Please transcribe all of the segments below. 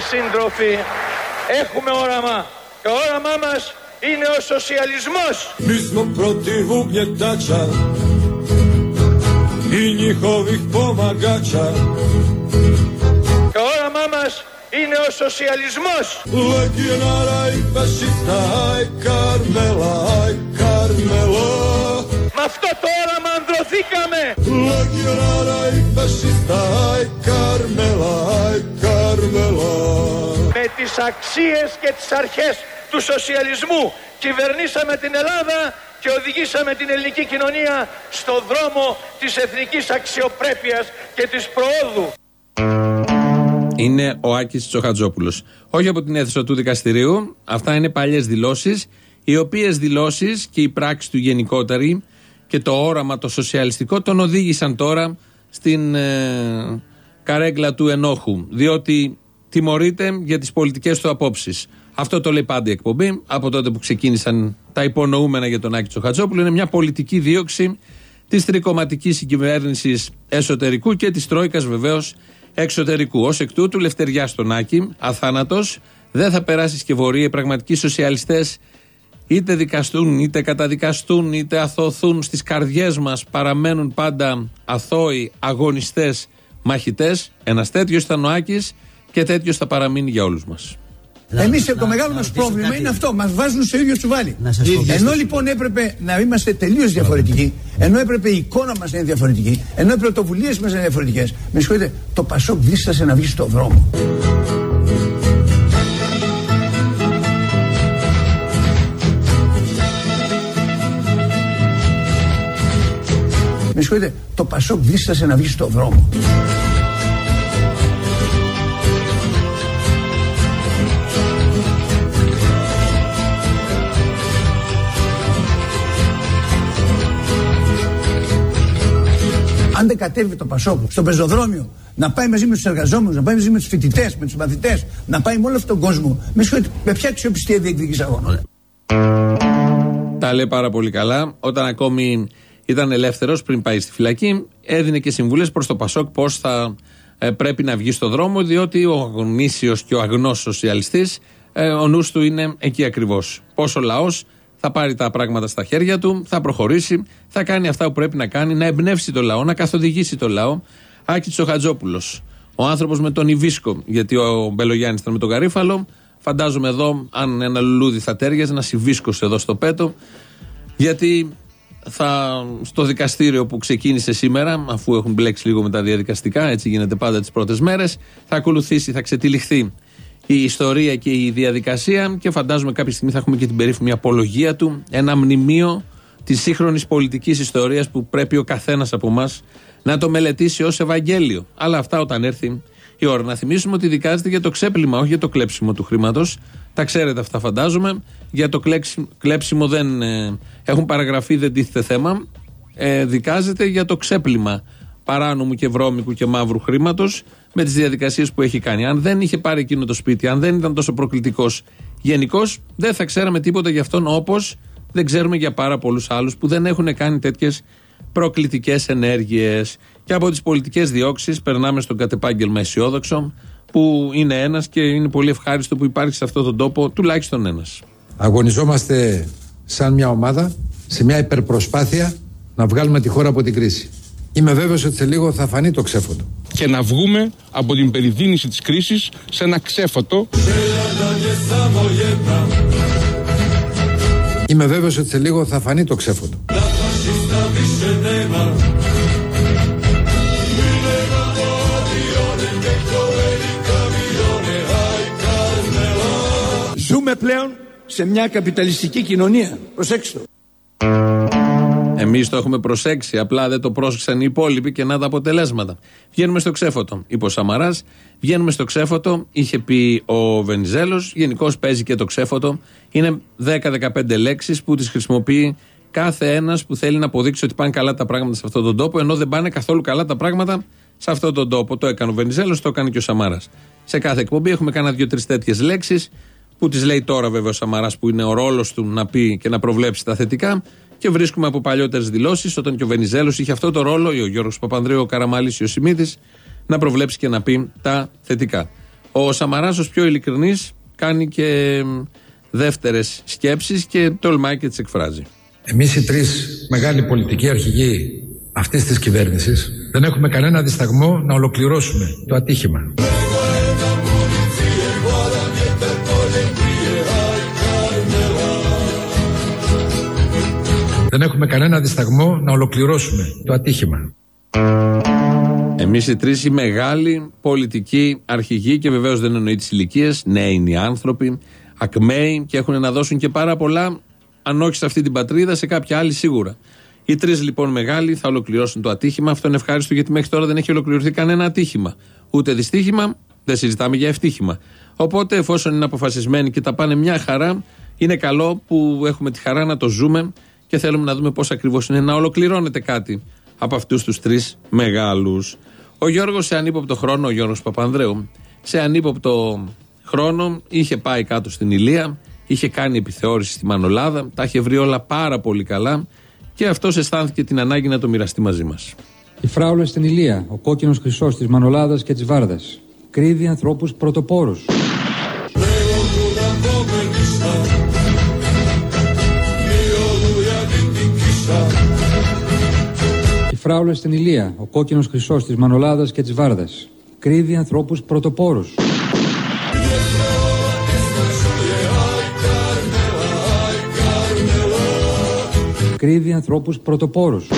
σύντροφισσες και σύντροφοι, έχουμε όραμα. Το όραμά μας είναι ο σοσιαλισμός. Mi smo protiv ugnjetača i njihovih pomagača. Το όραμά μας είναι ο σοσιαλισμός. Legionara i fašista, aj Karmela, aj Karmela. Με αυτό το όραμα ανδρωθήκαμε. Legionara i fašista, aj Karmela, aj Karmela. Με τις αξίες και τις αρχές του σοσιαλισμού κυβερνήσαμε την Ελλάδα και οδηγήσαμε την ελληνική κοινωνία στο δρόμο της εθνικής αξιοπρέπειας και της προόδου. Είναι ο Άκης Τσοχατζόπουλος. Όχι από την αίθουσα του δικαστηρίου. Αυτά είναι παλιές δηλώσεις. Οι οποίες δηλώσεις και η πράξη του γενικότερη και το όραμα το σοσιαλιστικό τον οδήγησαν τώρα στην ε, καρέγκλα του ενόχου. Διότι τιμωρείται για τις πολιτικές του απόψεις. Αυτό το λέει πάντα η εκπομπή. Από τότε που ξεκίνησαν τα υπονοούμενα για τον Άκη Τσοχατζόπουλο, είναι μια πολιτική δίωξη της τρικοματικής συγκυβέρνηση εσωτερικού και της Τρόικας βεβαίως εξωτερικού. Ω εκ τούτου, λευτεριά στον Άκη, αθάνατος, δεν θα περάσεις σκευωρία. Οι πραγματικοί σοσιαλιστές είτε δικαστούν, είτε καταδικαστούν, είτε αθωθούν στις καρδιές μας, παραμένουν πάντα αθώοι αγωνιστές μαχητές. Ένας τέτοιος ήταν ο Άκης και τέτοιος θα παραμείνει για όλους μας. Εμείς το μεγάλο μας πρόβλημα είναι αυτό. Μας βάζουν στο ίδιο τσουβάλι. Ενώ λοιπόν έπρεπε να είμαστε τελείως διαφορετικοί, ενώ έπρεπε η εικόνα μας να είναι διαφορετική, ενώ οι πρωτοβουλίες μας να είναι διαφορετικές, με συγχωρείτε, το Πασόκ δίστασε να βγει στον δρόμο. Με συγχωρείτε, το Πασόκ δίστασε να βγει στον δρόμο. Αν δεν κατέβει το Πασόκ στο πεζοδρόμιο, να πάει μαζί με τους εργαζόμενους, να πάει μαζί με τους φοιτητές, με τους μαθητές, να πάει με όλο αυτόν τον κόσμο, με, συγχωρείτε, με ποια αξιοπιστία διεκδικεί αγώνα. Τα λέει πάρα πολύ καλά. Όταν ακόμη ήταν ελεύθερος πριν πάει στη φυλακή, έδινε και συμβουλές προς το Πασόκ πώς θα ε, πρέπει να βγει στο δρόμο, διότι ο γνήσιος και ο αγνός σοσιαλιστής, ε, ο νους του είναι εκεί ακριβώς. Πώς ο λαός θα πάρει τα πράγματα στα χέρια του, θα προχωρήσει, θα κάνει αυτά που πρέπει να κάνει, να εμπνεύσει το λαό, να καθοδηγήσει το λαό. Άκη Τσοχατζόπουλο. Ο άνθρωπος με τον Ιβίσκο, γιατί ο Μπελογιάννης ήταν με τον Γαρίφαλο. Φαντάζομαι εδώ, αν ένα λουλούδι θα τέριαζε, να συμβίσκωσε εδώ στο πέτο. Γιατί θα, στο δικαστήριο που ξεκίνησε σήμερα, αφού έχουν μπλέξει λίγο με τα διαδικαστικά, έτσι γίνεται πάντα τις πρώτες μέρες, θα ακολουθήσει, θα ξετυλιχθεί η ιστορία και η διαδικασία και φαντάζομαι κάποια στιγμή θα έχουμε και την περίφημη απολογία του, ένα μνημείο της σύγχρονης πολιτικής ιστορίας που πρέπει ο καθένας από εμά να το μελετήσει ως Ευαγγέλιο. Αλλά αυτά όταν έρθει η ώρα. Να θυμίσουμε ότι δικάζεται για το ξέπλυμα, όχι για το κλέψιμο του χρήματος. Τα ξέρετε αυτά, φαντάζομαι. Για το κλέψιμο δεν ε, έχουν παραγραφεί, δεν τίθεται θέμα. Ε, δικάζεται για το ξέπλυμα παράνομου και βρώμικου και μαύρου χρήματος με τις διαδικασίες που έχει κάνει. Αν δεν είχε πάρει εκείνο το σπίτι, αν δεν ήταν τόσο προκλητικός γενικώ, δεν θα ξέραμε τίποτα για αυτόν όπως δεν ξέρουμε για πάρα πολλούς άλλους που δεν έχουν κάνει τέτοιες προκλητικές ενέργειες. Και από τις πολιτικές διώξεις περνάμε στον κατεπάγγελμα αισιόδοξο, που είναι ένας και είναι πολύ ευχάριστο που υπάρχει σε αυτόν τον τόπο τουλάχιστον ένας. Αγωνιζόμαστε σαν μια ομάδα σε μια υπερπροσπάθεια να βγάλουμε τη χώρα από την κρίση. Είμαι βέβαιος ότι σε λίγο θα φανεί το ξέφωτο. Και να βγούμε από την περιδίνηση της κρίσης σε ένα ξέφωτο. Είμαι βέβαιος ότι σε λίγο θα φανεί το ξέφωτο. Ζούμε πλέον σε μια καπιταλιστική κοινωνία. Προσέξτε το. Εμείς το έχουμε προσέξει. Απλά δεν το πρόσεξαν οι υπόλοιποι και να τα αποτελέσματα. Βγαίνουμε στο ξέφωτο. Είπε ο Σαμαράς. Βγαίνουμε στο ξέφωτο. Είχε πει ο Βενιζέλος. Γενικώς παίζει και το ξέφωτο. Είναι 10-15 λέξεις που τις χρησιμοποιεί κάθε ένας που θέλει να αποδείξει ότι πάνε καλά τα πράγματα σε αυτόν τον τόπο, ενώ δεν πάνε καθόλου καλά τα πράγματα σε αυτόν τον τόπο. Το έκανε ο Βενιζέλος, το έκανε και ο Σαμάρα. Σε κάθε εκπομπή έχουμε κάνα δύο-τρεις τέτοιες λέξεις που τι λέει τώρα βέβαια ο Σαμαράς που είναι ο ρόλος του να πει και να προβλέψει τα θετικά. Και βρίσκουμε από παλιότερες δηλώσεις, όταν και ο Βενιζέλος είχε αυτό το ρόλο, ή ο Γιώργος Παπανδρέου, ο Καραμάλης ή ο Σιμίτης, να προβλέψει και να πει τα θετικά. Ο Σαμαράς, ως πιο ειλικρινής, κάνει και δεύτερες σκέψεις και τολμάει και τις εκφράζει. Εμείς οι τρεις μεγάλοι πολιτικοί αρχηγοί αυτής της κυβέρνησης δεν έχουμε κανένα δισταγμό να ολοκληρώσουμε το ατύχημα. Δεν έχουμε κανένα δισταγμό να ολοκληρώσουμε το ατύχημα. Εμείς οι τρεις οι μεγάλοι πολιτικοί αρχηγοί και βεβαίως δεν εννοεί τις ηλικίες, νέοι είναι οι άνθρωποι, ακμαίοι και έχουν να δώσουν και πάρα πολλά, αν όχι σε αυτή την πατρίδα, σε κάποια άλλη σίγουρα. Οι τρεις λοιπόν μεγάλοι θα ολοκληρώσουν το ατύχημα. Αυτό είναι ευχάριστο γιατί μέχρι τώρα δεν έχει ολοκληρωθεί κανένα ατύχημα. Ούτε δυστύχημα, δεν συζητάμε για ευτύχημα. Οπότε εφόσον είναι αποφασισμένοι και τα πάνε μια χαρά, είναι καλό που έχουμε τη χαρά να το ζούμε και θέλουμε να δούμε πώς ακριβώς είναι να ολοκληρώνεται κάτι από αυτούς τους τρεις μεγάλους. Ο Γιώργος σε ανύποπτο χρόνο, ο Γιώργος Παπανδρέου, σε ανύποπτο χρόνο είχε πάει κάτω στην Ηλία, είχε κάνει επιθεώρηση στη Μανολάδα, τα είχε βρει όλα πάρα πολύ καλά και αυτός αισθάνθηκε την ανάγκη να το μοιραστεί μαζί μας. Η φράουλα στην Ηλία, ο κόκκινος χρυσός της Μανολάδας και της Βάρδας, κρύβει ανθρώπους πρωτοπόρους. Η φράουλα στην Ηλία, ο κόκκινος χρυσός της Μανολάδας και της Βάρδας, κρύβει ανθρώπους πρωτοπόρους. Κρύβει ανθρώπους πρωτοπόρους.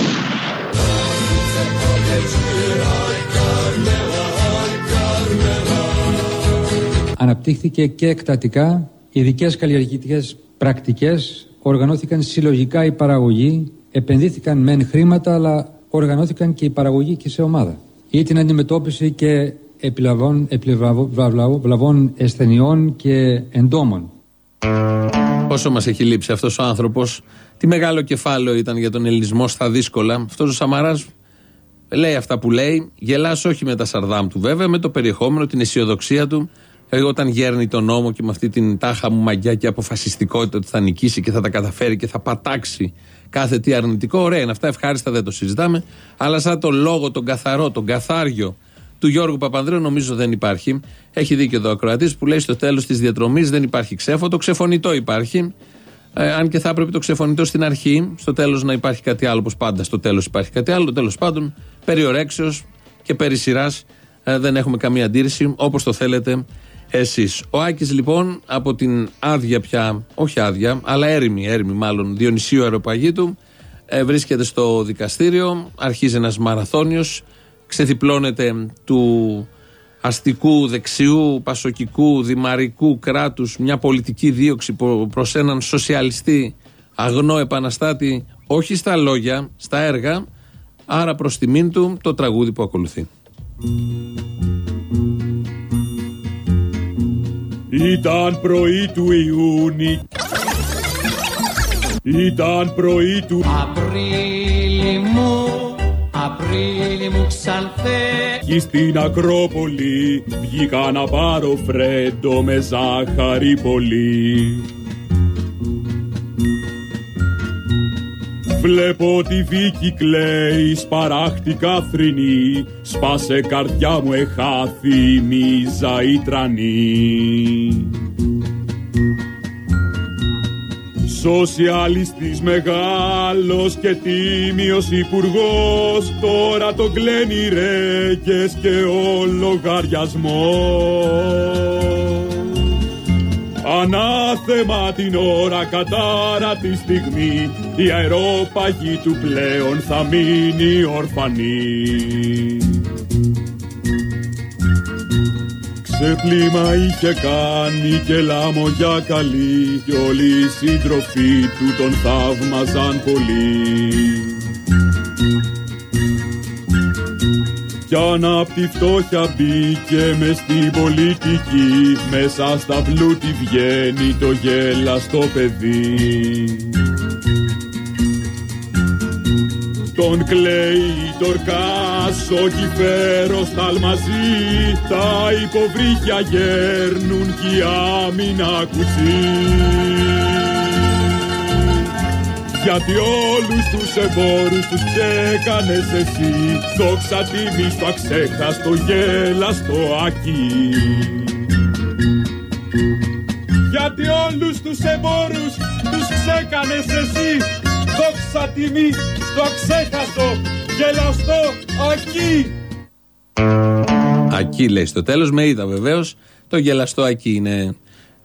Αναπτύχθηκε και εκτατικά ειδικές καλλιεργητικές πρακτικές, οργανώθηκαν συλλογικά η παραγωγή, επενδύθηκαν μεν χρήματα, αλλά οργανώθηκαν και η παραγωγή και σε ομάδα. Ή την αντιμετώπιση και επιλαβών, επιλαβών ασθενειών και εντόμων. Πόσο μας έχει λείψει αυτός ο άνθρωπος, τι μεγάλο κεφάλαιο ήταν για τον ελληνισμό στα δύσκολα. Αυτός ο Σαμαράς λέει αυτά που λέει. Γελάς όχι με τα σαρδάμ του βέβαια, με το περιεχόμενο, την αισιοδοξία του. Εγώ όταν γέρνει τον νόμο και με αυτή την τάχα μου μαγιά και αποφασιστικότητα ότι θα νικήσει και θα τα καταφέρει και θα πατάξει κάθε τι αρνητικό. Ωραία είναι αυτά, ευχάριστα δεν το συζητάμε. Αλλά σαν το λόγο, τον καθαρό, τον καθάριο του Γιώργου Παπανδρέου νομίζω δεν υπάρχει. Έχει δίκιο εδώ ο Κροατή που λέει στο τέλος της διαδρομή δεν υπάρχει ξέφωτο, ξεφωνητό υπάρχει. Ε, αν και θα έπρεπε το ξεφωνητό στην αρχή, στο τέλος να υπάρχει κάτι άλλο, όπως πάντα στο τέλος υπάρχει κάτι άλλο. Τέλος πάντων, περιορέξεω και περί σειράς ε, δεν έχουμε καμία αντίρρηση, όπως το θέλετε εσείς. Ο Άκης λοιπόν από την άδεια πια, όχι άδεια, αλλά έρημη, έρημη μάλλον, Διονυσίου Αεροπαγίτου, ε, βρίσκεται στο δικαστήριο, αρχίζει ένας μαραθώνιος, ξεδιπλώνεται του αστικού, δεξιού, πασοκικού, δημαρικού κράτους μια πολιτική δίωξη προς έναν σοσιαλιστή αγνό επαναστάτη όχι στα λόγια, στα έργα άρα προς τιμήν του το τραγούδι που ακολουθεί. Ήταν πρωί του Ιούνι. Ήταν πρωί του Απρίλη μου Απρίλη μου ξανθέ. Κι στην Ακρόπολη βγήκα να πάρω φρέντο με ζάχαρη πολύ Βλέπω τη Βίκη κλαίει, σπαράχτηκα θρηνή. Σπάσε καρδιά μου εχάθη, μίζα η τρανή. Σοσιαλιστής μεγάλος και τίμιος υπουργός Τώρα το κλαίνει ρέγγες και ο λογαριασμός Ανάθεμα την ώρα κατάρα τη στιγμή Η αερόπαγη του πλέον θα μείνει ορφανή. Ξεπλήμα είχε κάνει και λάμογια καλή Κι όλοι οι σύντροφοι του τον θαύμαζαν πολύ Κι αν απ' τη φτώχεια μπήκε μες στην πολιτική Μέσα στα πλούτη βγαίνει το γέλαστο παιδί. Τον κλαίει τορκάς ο κυφέρος μαζί Τα υποβρύχια γέρνουν κι η άμυνα κουτσί γιατί όλους τους εμπόρους τους ξέκανες εσύ. Δόξα τιμή στο αξέχαστο γέλαστο ακεί Γιατί όλους τους εμπόρους τους ξέκανες εσύ. Δόξα τιμή στο ξέχαστο γελαστό ακί Ακή λέει στο τέλος, με είδα βεβαίως. Το γελαστό ακή είναι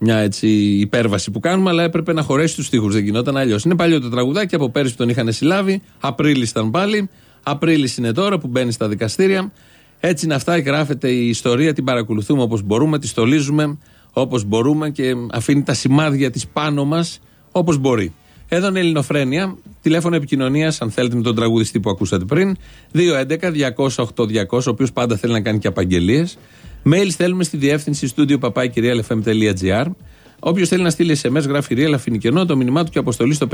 μια έτσι υπέρβαση που κάνουμε, αλλά έπρεπε να χωρέσει τους τοίχου. Δεν γινόταν αλλιώς. Είναι παλιό το τραγουδάκι, από πέρυσι τον είχαν συλλάβει. Απρίλη ήταν πάλι. Απρίλη είναι τώρα που μπαίνει στα δικαστήρια. Έτσι είναι αυτά, γράφεται η ιστορία, την παρακολουθούμε όπως μπορούμε, τη στολίζουμε όπως μπορούμε και αφήνει τα σημάδια της πάνω μας όπως μπορεί. Εδώ είναι Ελληνοφρένια. Τηλέφωνο επικοινωνίας, αν θέλετε, με τον τραγουδιστή που ακούσατε πριν. 211-208-200, ο οποίος πάντα θέλει να κάνει και απαγγελίες. Mail στέλνουμε στη διεύθυνση στούντιο παπάκυριαλεφm.gr. Όποιος θέλει να στείλει SMS, γράφει Real Αφινικενό, το μήνυμά του και αποστολή στο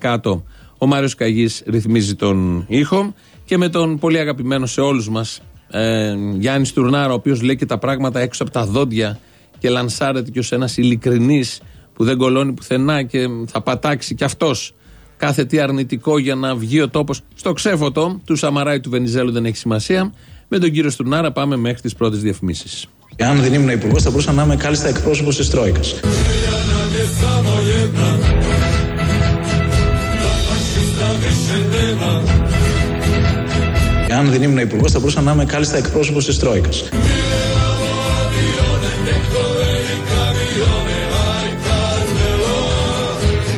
54%. Ο Μάριος Καγής ρυθμίζει τον ήχο και με τον πολύ αγαπημένο σε όλους μας ε, Γιάννης Τουρνάρα, ο οποίος λέει και τα πράγματα έξω από τα δόντια και λανσάρεται και ως ένας ειλικρινής που δεν κολώνει πουθενά και θα πατάξει κι αυτός κάθε τι αρνητικό για να βγει ο τόπος στο ξέφωτο του Σαμαράη του Βενιζέλου δεν έχει σημασία. Με τον κύριο Στουρνάρα πάμε μέχρι τις πρώτες διαφημίσεις. Αν δεν ήμουν υπουργός, θα μπορούσα να είμαι κάλλιστα εκπρόσωπος της Τρόικας. Αν δεν ήμουν υπουργός, θα μπορούσα να είμαι κάλλιστα εκπρόσωπος της Τρόικας.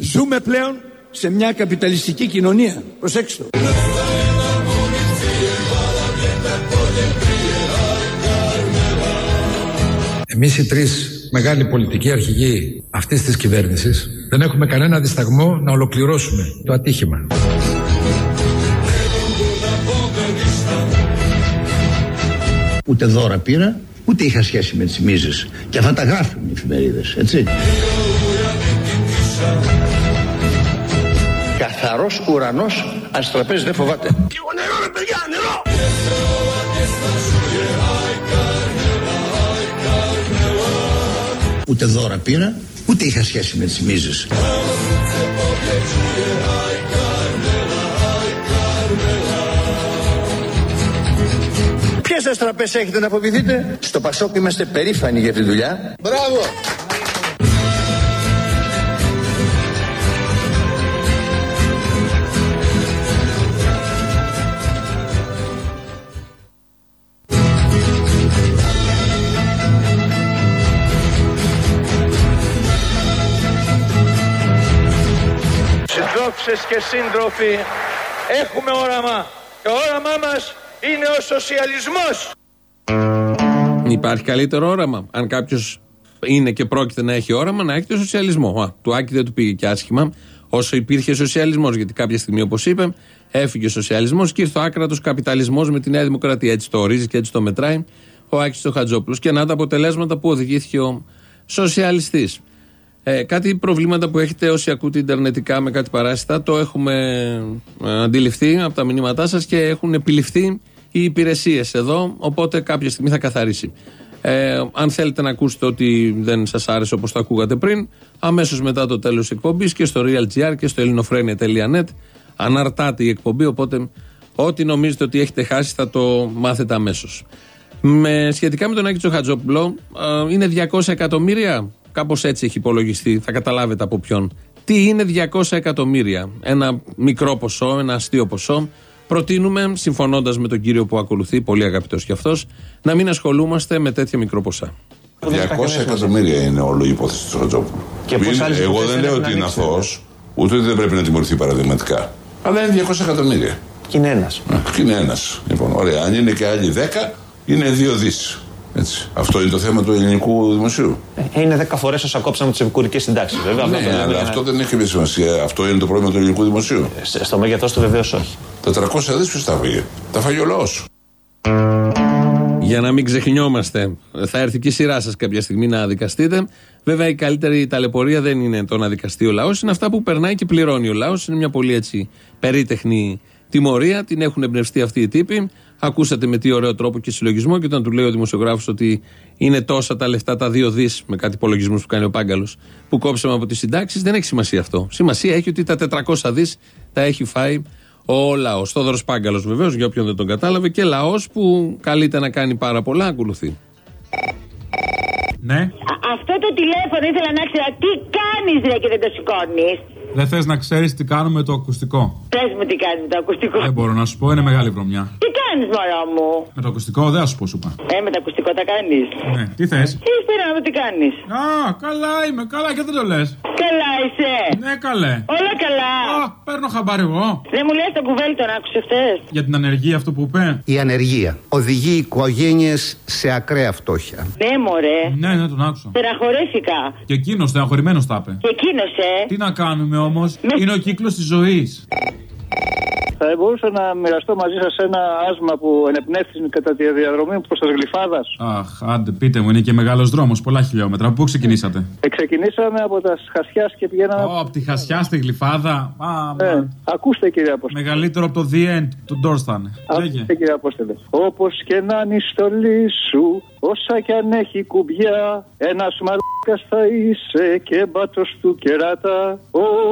Ζούμε πλέον σε μια καπιταλιστική κοινωνία. Προσέξτε το. Εμείς οι τρεις μεγάλοι πολιτικοί αρχηγοί αυτής της κυβέρνησης δεν έχουμε κανένα δισταγμό να ολοκληρώσουμε το ατύχημα. Ούτε δώρα πήρα, ούτε είχα σχέση με τις μίζες. Και αυτά τα γράφουν οι εφημερίδες, έτσι. Καθαρός ουρανός, αστραπές δεν φοβάται. Λίγο νερό ρε παιδιά, Ούτε δώρα πήρα, ούτε είχα σχέση με τις μίζες. Ποιες αστραπές έχετε να φοβηθείτε; Στο Πασόκ είμαστε περήφανοι για τη δουλειά. Μπράβο! Συντρόφισσες και σύντροφοι, έχουμε όραμα. Το όραμά μας είναι ο σοσιαλισμός. Υπάρχει καλύτερο όραμα. Αν κάποιος είναι και πρόκειται να έχει όραμα, να έχει το σοσιαλισμό. Α, του Άκη δεν του πήγε και άσχημα. Όσο υπήρχε σοσιαλισμός, γιατί κάποια στιγμή, όπως είπε, έφυγε ο σοσιαλισμός και ήρθε ο άκρατος καπιταλισμός με τη Νέα Δημοκρατία. Έτσι το ορίζει και έτσι το μετράει ο Άκης το Χατζόπουλος. Και να τα αποτελέσματα που οδηγήθηκε ο σοσιαλιστής. Ε, κάτι προβλήματα που έχετε όσοι ακούτε ιντερνετικά με κάτι παράσιτα, το έχουμε ε, αντιληφθεί από τα μηνύματά σας και έχουν επιληφθεί οι υπηρεσίες εδώ. Οπότε κάποια στιγμή θα καθαρίσει. Ε, αν θέλετε να ακούσετε ότι δεν σας άρεσε όπως το ακούγατε πριν, αμέσως μετά το τέλος της εκπομπής και στο realgr και στο ελληνοφρένια.net αναρτάται η εκπομπή. Οπότε ό,τι νομίζετε ότι έχετε χάσει θα το μάθετε αμέσως. Με, σχετικά με τον Άκη Τσοχατζόπουλο, ε, είναι 200 εκατομμύρια; Κάπως έτσι έχει υπολογιστεί. Θα καταλάβετε από ποιον. Τι είναι 200 εκατομμύρια. Ένα μικρό ποσό, ένα αστείο ποσό. Προτείνουμε, συμφωνώντας με τον κύριο που ακολουθεί, πολύ αγαπητός κι αυτός, να μην ασχολούμαστε με τέτοια μικρό ποσά. 200 εκατομμύρια είναι όλο η υπόθεση του Στρατζόπουλου. Και πώς Είναι- άλλες Εγώ υποθέσεις δεν λέω πρέπει ότι να είναι ανοίξουν. αθώος, ούτε ότι δεν πρέπει να τιμωρηθεί παραδειγματικά. Αλλά είναι 200 εκατομμύρια. Και είναι ένας. Και είναι ένας. Λοιπόν, ωραία. Αν είναι και άλλοι 10, είναι 2 δις. Έτσι. Αυτό είναι το θέμα του ελληνικού δημοσίου. Είναι 10 φορές όσα κόψαμε τις επικουρικές συντάξεις. Βέβαια, αυτό το Ναι, λέμε αλλά για να- αυτό δεν έχει καμία σημασία. Αυτό είναι το πρόβλημα του ελληνικού δημοσίου. Σε- Στο μέγεθός του βεβαίως όχι. Τα 300 δις ποιος τα φύγε. Τα φάγει ο λαός. Για να μην ξεχνιόμαστε, θα έρθει και η σειρά σας κάποια στιγμή να δικαστείτε. Βέβαια, η καλύτερη ταλαιπωρία δεν είναι το να δικαστεί ο λαός, είναι αυτά που περνάει και πληρώνει ο λαός. Είναι μια πολύ έτσι περίτεχνη τιμωρία. Την έχουν εμπνευστεί αυτοί οι τύποι. Ακούσατε με τι ωραίο τρόπο και συλλογισμό. Και όταν του λέει ο δημοσιογράφος ότι είναι τόσα τα λεφτά, τα δύο δις, με κάτι υπολογισμούς που κάνει ο Πάγκαλος, που κόψαμε από τις συντάξεις, δεν έχει σημασία αυτό. Σημασία έχει ότι τα 400 δις τα έχει φάει ο λαός. Θόδωρος Πάγκαλος βεβαίως, για όποιον δεν τον κατάλαβε, και λαός που καλείται να κάνει πάρα πολλά, ακολουθεί. Ναι. Αυτό το τηλέφωνο ήθελα να ξέρω τι κάνεις ρε και δεν το σηκώνεις; Δεν θες να ξέρεις τι κάνουμε με το ακουστικό; Πες μου τι κάνεις με το ακουστικό. Δεν μπορώ να σου πω, είναι μεγάλη βρωμιά. Τι κάνεις, μωρό μου; Με το ακουστικό δεν θα σου πω, σου είπα. Ε, με το ακουστικό τα κάνεις. Ναι, τι θες; Τι ύστερα να δω τι κάνεις. Α, καλά είμαι, καλά και δεν το λες. Καλά είσαι. Ναι, καλέ. Όλα καλά. Α, παίρνω χαμπάρι εγώ. Δεν μου λες τον κουβέλι τον άκουσε χθες. Για την ανεργία αυτό που είπε. Η ανεργία οδηγεί οικογένειες σε ακραία φτώχεια. Ναι, μωρέ. Ναι, ναι, τον άκουσα. Στεναχωρέθηκα. Και εκείνος στεναχωρημένος τα είπε. Και εκείνος, ε. Τι να κάνουμε όμως, είναι ο κύκλος της ζωής. Θα μπορούσα να μοιραστώ μαζί σας ένα άσμα που ενεπνεύστηκε κατά τη διαδρομή μου προς τα Γλυφάδας. Αχ, άντε, πείτε μου, είναι και μεγάλος δρόμος, πολλά χιλιόμετρα. Πού ξεκινήσατε; Ε, ξεκινήσαμε από τα Χασιά και πηγαίναμε. Ω, από τη Χασιά στη Γλυφάδα. Α, Ε, μα. ακούστε κύριε Απόστολε. Μεγαλύτερο από το The End του Doors θα είναι. Λέγε. Ακούστε κύριε Απόστολε. Όπως και να είναι η στολή σου, όσα κι αν έχει κουμπιά, ένας μαλάκας θα είσαι και μπάτος του κεράτα.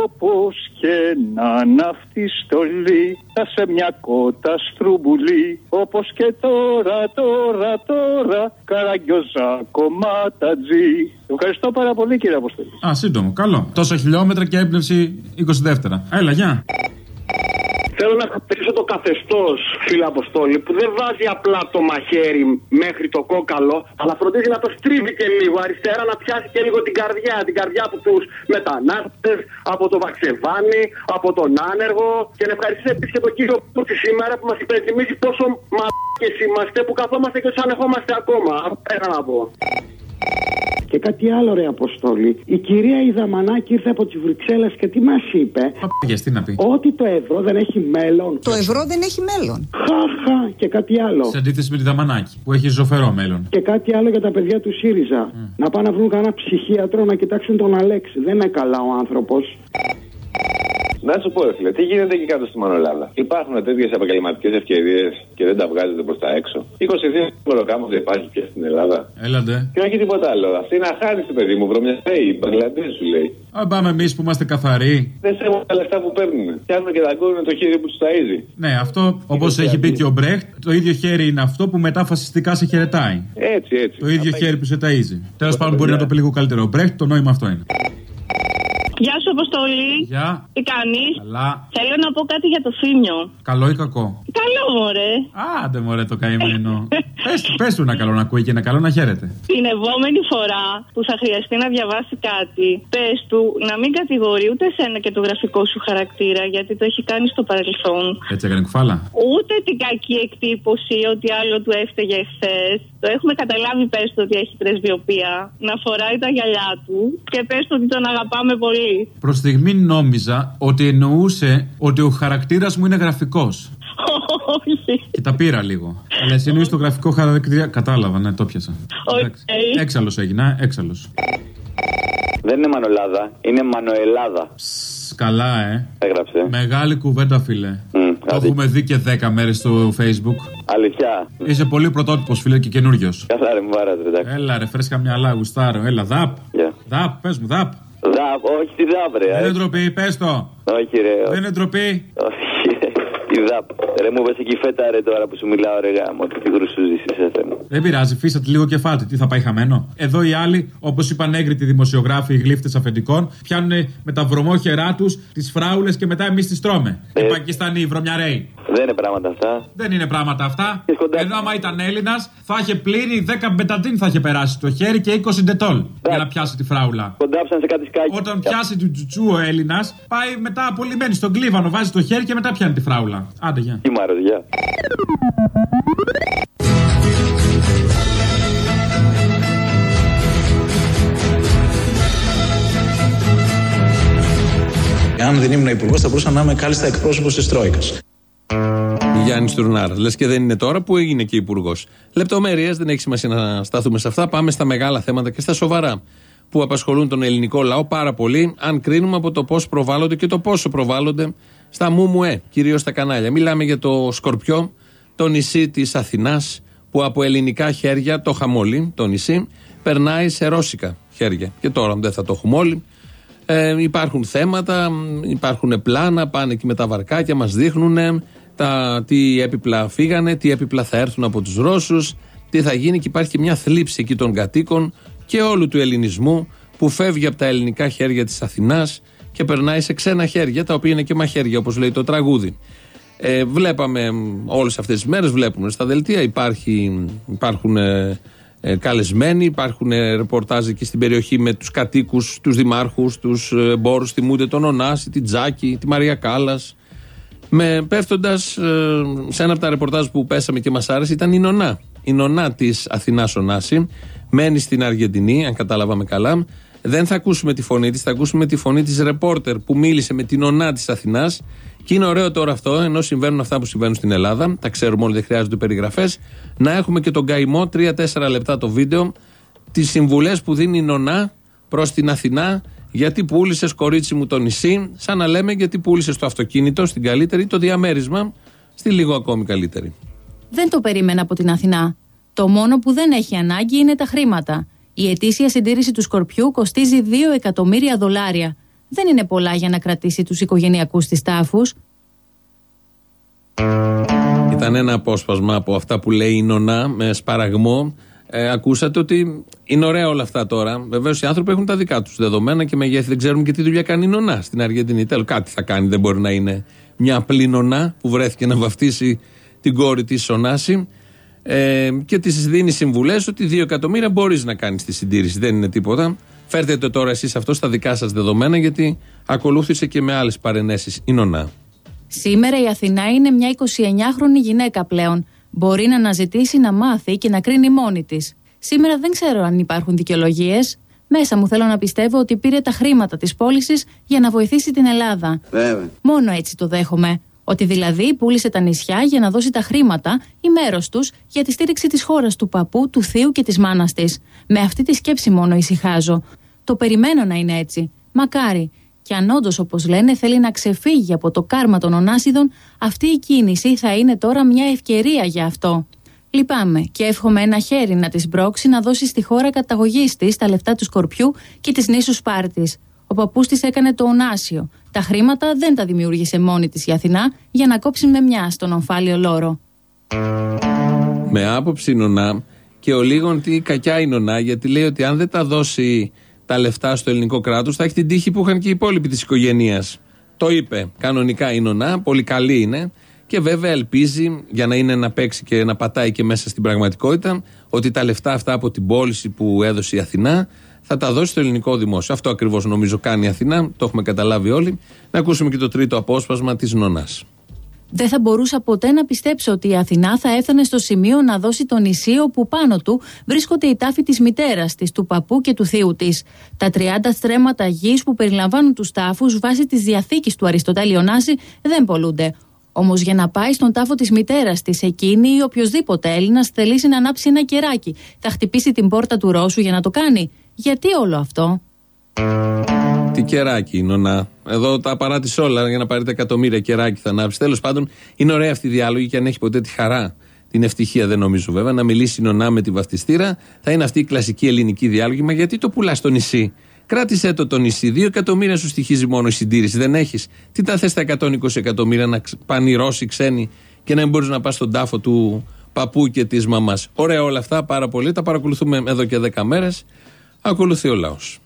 Όπως και να είναι αυτή η στολή, θα σε μια κότα στρουμπουλή. Όπως και τώρα, τώρα, τώρα, καραγκιόζα κομμάτατζή. Ευχαριστώ πάρα πολύ κύριε Αποστολή. Α, σύντομο, καλό. Τόσα χιλιόμετρα και έμπνευση 22. Έλα, γεια. Θέλω να χαρακτηρίσω το καθεστώς, φίλε Αποστόλη, που δεν βάζει απλά το μαχαίρι μέχρι το κόκαλο, αλλά φροντίζει να το στρίβει και λίγο αριστερά, να πιάσει και λίγο την καρδιά. Την καρδιά από τους μετανάστες, από το βαξεβάνι, από τον άνεργο. Και να ευχαριστήσω επίσης και τον κύριο Πούτσι σήμερα που μας υπενθυμίζει πόσο μαλάκε είμαστε που καθόμαστε και του ανεχόμαστε ακόμα. Αυτά είχα να πω. Και κάτι άλλο, ρε Αποστόλη. Η κυρία Ιδαμανάκη ήρθε από τις Βρυξέλλες και τι μας είπε; Παπαγιές, τι να πει; Ότι το ευρώ δεν έχει μέλλον. Το ευρώ δεν έχει μέλλον. Χαχα. Και κάτι άλλο. Σε αντίθεση με τη Δαμανάκη, που έχει ζωφερό μέλλον. Και κάτι άλλο για τα παιδιά του ΣΥΡΙΖΑ. Να πάνε να βρουν κανένα ψυχίατρο να κοιτάξουν τον Αλέξη. Δεν είναι καλά ο άνθρωπος. Να σου πω, φίλε, τι γίνεται εκεί κάτω στη Μανολάδα; Υπάρχουν τέτοιες επαγγελματικές ευκαιρίες και δεν τα βγάζετε προς τα έξω. 22 μεροκάμου δεν υπάρχει πια στην Ελλάδα. Έλαντε. Και όχι τίποτα άλλο. Αυτή να χάνει το παιδί μου, βρωμιαστέει, η Μπαγκλαντές σου λέει. Αν πάμε εμείς που είμαστε καθαροί. Δεν σέβονται τα λεφτά που παίρνουν. Φτιάχνουν και δαγκώνουν το χέρι που τους ταζει. Ναι, αυτό όπως έχει πει και ο Μπρέχτ, το ίδιο χέρι είναι αυτό που μετά φασιστικά σε χαιρετάει. Έτσι, έτσι. Το ίδιο χέρι που σε ταΐζει. Τέλος πάντων, μπορεί να το πει λίγο καλύτερο ο Μπρέχτ, το νόημα αυτό είναι. Γεια σου, Αποστολή. Γεια. Τι κάνεις; Καλά. Θέλω να πω κάτι για το θύμιο. Καλό ή κακό; Καλό, μωρέ. Άντε μωρέ το καημένο. πες, του- πες του ένα καλό να ακούει και ένα καλό να χαίρεται. Την επόμενη φορά που θα χρειαστεί να διαβάσει κάτι, πες του να μην κατηγορεί ούτε σένα και το γραφικό σου χαρακτήρα, γιατί το έχει κάνει στο παρελθόν. Έτσι έκανε κουφάλα. Ούτε την κακή εκτύπωση ότι άλλο του έφταιγε εχθέ. Το έχουμε καταλάβει, πες του ότι έχει πρεσβειοπία. Να φοράει τα γυαλιά του και πες του ότι τον αγαπάμε πολύ. Προς στιγμή νόμιζα ότι εννοούσε ότι ο χαρακτήρας μου είναι γραφικός. Όχι. Και τα πήρα λίγο. Αλλά εσύ εννοείς το γραφικό χαρακτήρα. Κατάλαβα, ναι, το πιάσα. Οκ. Έξαλλος έγινα, έξαλλος. Δεν είναι Μανολάδα, είναι Μανωελλάδα. Καλά, ε. Έγραψε. Μεγάλη κουβέντα, φίλε. Το έχουμε δει και 10 μέρες στο Facebook. Αλήθεια. Είσαι πολύ πρωτότυπος, φίλε, και καινούριος. Καλά, ρε, μου βάρατε, εντάξει. Έλα, ρε, φρέσκα μυαλά, γουστάρω. Έλα, δαπ. Δαπ, πες μου, δαπ. Δαπ, όχι τη δαπ, ρε. Δεν ε. είναι ντροπή, πες το. Όχι, ρε. Δεν είναι ντροπή. Όχι, ρε. Τη δαπ. Ρε, μου πες εκεί φέτα, ρε, τώρα που σου μιλάω, ρε, γάμο. Τι γρουσούζεις είσαι θέμα. Δεν πειράζει, φύσατε λίγο κεφάλι. Τι θα πάει χαμένο; Εδώ οι άλλοι, όπως είπαν έγκριτοι δημοσιογράφοι, οι γλύφτες αφεντικών, πιάνουν με τα βρωμόχερά τους τις φράουλες και μετά εμείς τις τρώμε. Οι Πακιστανοί, οι βρωμιαρέοι. Δεν είναι πράγματα αυτά. Δεν είναι πράγματα αυτά. Εδώ, άμα ήταν Έλληνας, θα είχε πλήρη 10 μπεταντίν θα είχε περάσει στο χέρι και 20 ντετόλ για να πιάσει τη φράουλα. Κοντάψαν σε κάτι σκάκι. Όταν πιάσει του τζουτσού ο Έλληνας, πάει μετά απολυμμένη στον κλίβανο, βάζει το χέρι και μετά πιάνει τη φράουλα. Άντε, γεια. Τι μάρος, γεια. Αν δεν ήμουν υπουργός, θα μπορούσα να είμαι κάλλιστα εκπρόσωπος της Τρόικας. Γιάννης Τουρνάρ. Λες και δεν είναι τώρα που έγινε και υπουργός. Λεπτομέρειες, δεν έχει σημασία να σταθούμε σε αυτά. Πάμε στα μεγάλα θέματα και στα σοβαρά που απασχολούν τον ελληνικό λαό πάρα πολύ, αν κρίνουμε από το πώς προβάλλονται και το πόσο προβάλλονται στα ΜΟΜΟΕ, κυρίως στα κανάλια. Μιλάμε για το Σκορπιό, το νησί της Αθηνάς, που από ελληνικά χέρια, το χαμόλι, το νησί, περνάει σε ρώσικα χέρια. Και τώρα δεν θα το έχουμε όλοι. Ε, υπάρχουν θέματα, υπάρχουν πλάνα, πάνε εκεί με τα βαρκάκια, μας δείχνουν τα, τι έπιπλα φύγανε, τι έπιπλα θα έρθουν από τους Ρώσους, τι θα γίνει και υπάρχει και μια θλίψη εκεί των κατοίκων και όλου του ελληνισμού που φεύγει από τα ελληνικά χέρια της Αθηνάς και περνάει σε ξένα χέρια, τα οποία είναι και μαχαίρια, όπως λέει το τραγούδι. Ε, βλέπαμε όλες αυτές τις μέρες, βλέπουμε στα δελτία, υπάρχει, υπάρχουν ε, ε, καλεσμένοι, υπάρχουν ε, ρεπορτάζ εκεί στην περιοχή με τους κατοίκους, τους δημάρχους, τους ε, εμπόρους, θυμούνται τον Ωνάση, την Τζάκη, τη Μαρία Κάλλας. Με πέφτοντας σε ένα από τα ρεπορτάζ που πέσαμε και μας άρεσε ήταν η Νονά. Η Νονά της Αθηνάς Ωνάση. Μένει στην Αργεντινή, αν κατάλαβαμε καλά. Δεν θα ακούσουμε τη φωνή της, θα ακούσουμε τη φωνή της ρεπόρτερ που μίλησε με την Ωνά της Αθηνάς. Και είναι ωραίο τώρα αυτό, ενώ συμβαίνουν αυτά που συμβαίνουν στην Ελλάδα, τα ξέρουμε όλοι, δεν χρειάζονται περιγραφές, να έχουμε και τον καημό 3-4 λεπτά το βίντεο, τις συμβουλές που δίνει η Νονά προς την Αθηνά, γιατί πούλησες κορίτσι μου το νησί, σαν να λέμε γιατί πούλησες το αυτοκίνητο στην καλύτερη ή το διαμέρισμα στη λίγο ακόμη καλύτερη. Δεν το περίμενα από την Αθηνά. Το μόνο που δεν έχει ανάγκη είναι τα χρήματα. Η ετήσια συντήρηση του Σκορπιού κοστίζει 2 εκατομμύρια δολάρια. Δεν είναι πολλά για να κρατήσει τους οικογενειακούς της τάφους. Ήταν ένα απόσπασμα από αυτά που λέει η Νονά με σπαραγμό. Ε, ακούσατε ότι είναι ωραία όλα αυτά τώρα. Βεβαίως οι άνθρωποι έχουν τα δικά τους δεδομένα και μεγέθη. Δεν ξέρουμε και τι δουλειά κάνει η Νονά στην Αργεντινή. Τέλος, κάτι θα κάνει. Δεν μπορεί να είναι μια απλή Νονά που βρέθηκε να βαφτίσει την κόρη της Σονάση. Ε, και της δίνει συμβουλές ότι 2 εκατομμύρια μπορείς να κάνεις τη συντήρηση. Δεν είναι τίποτα. Φέρτε το τώρα εσείς αυτό στα δικά σας δεδομένα, γιατί ακολούθησε και με άλλες παρενέσεις η Νονά. Σήμερα η Αθηνά είναι μια 29χρονη γυναίκα πλέον. Μπορεί να αναζητήσει, να μάθει και να κρίνει μόνη της. Σήμερα δεν ξέρω αν υπάρχουν δικαιολογίες. Μέσα μου θέλω να πιστεύω ότι πήρε τα χρήματα της πώλησης για να βοηθήσει την Ελλάδα. Βέβαια. Μόνο έτσι το δέχομαι. Ότι δηλαδή πούλησε τα νησιά για να δώσει τα χρήματα ή μέρος τους για τη στήριξη της χώρας του παππού, του θείου και της μάνας της. Με αυτή τη σκέψη μόνο ησυχάζω. Το περιμένω να είναι έτσι. Μακάρι. Και αν όντως, όπως λένε, θέλει να ξεφύγει από το κάρμα των ονάσιδων, αυτή η κίνηση θα είναι τώρα μια ευκαιρία για αυτό. Λυπάμαι και εύχομαι ένα χέρι να της μπρώξει να δώσει στη χώρα καταγωγής της τα λεφτά του Σκορπιού και της νήσους Σπάρτης. Ο παππούς της έκανε το ονάσιο. Τα χρήματα δεν τα δημιούργησε μόνη της η Αθηνά για να κόψει με μια στον ομφάλιο λόρο. Με άποψη νονά και ο λίγον τι κακιά η νονά, γιατί λέει ότι αν δεν τα δώσει τα λεφτά στο ελληνικό κράτος, θα έχει την τύχη που είχαν και οι υπόλοιποι της οικογένειας. Το είπε κανονικά η νονά, πολύ καλή είναι. Και βέβαια ελπίζει για να είναι να παίξει και να πατάει και μέσα στην πραγματικότητα ότι τα λεφτά αυτά από την πώληση που έδωσε η Αθηνά θα τα δώσει στο ελληνικό δημόσιο. Αυτό ακριβώς νομίζω κάνει η Αθηνά, το έχουμε καταλάβει όλοι. Να ακούσουμε και το τρίτο απόσπασμα της Νονάς. Δεν θα μπορούσα ποτέ να πιστέψω ότι η Αθηνά θα έφτανε στο σημείο να δώσει το νησί όπου πάνω του βρίσκονται η τάφη της μητέρας της, του παππού και του θείου της. Τα 30 στρέμματα γης που περιλαμβάνουν τους τάφους βάσει της διαθήκης του Αριστοτέλη Ωνάση δεν πολλούνται. Όμως για να πάει στον τάφο της μητέρας της, εκείνη ή οποιοδήποτε Έλληνας θελήσει να ανάψει ένα κεράκι, θα χτυπήσει την πόρτα του Ρώσου για να το κάνει. Γιατί όλο αυτό; Τι κεράκι, νονά. Εδώ τα παράτησε όλα για να πάρετε εκατομμύρια κεράκι θα ανάψει. Τέλος πάντων, είναι ωραία αυτή η διάλογη και αν έχει ποτέ τη χαρά, την ευτυχία δεν νομίζω βέβαια, να μιλήσει η νονά με τη βαφτιστήρα, θα είναι αυτή η κλασική ελληνική διάλογη. Μα γιατί το πουλάς στο νησί; Κράτησε το το νησί. Δύο εκατομμύρια σου στοιχίζει μόνο η συντήρηση. Δεν έχεις. Τι τα θες τα 120 εκατομμύρια να πάνε οι Ρώσοι ξένοι και να μην μπορείς να πας στον τάφο του παππού και της μαμάς. Ωραία όλα αυτά, πάρα πολύ. Τα παρακολουθούμε εδώ και 10 μέρες. Ακολουθεί ο λαός.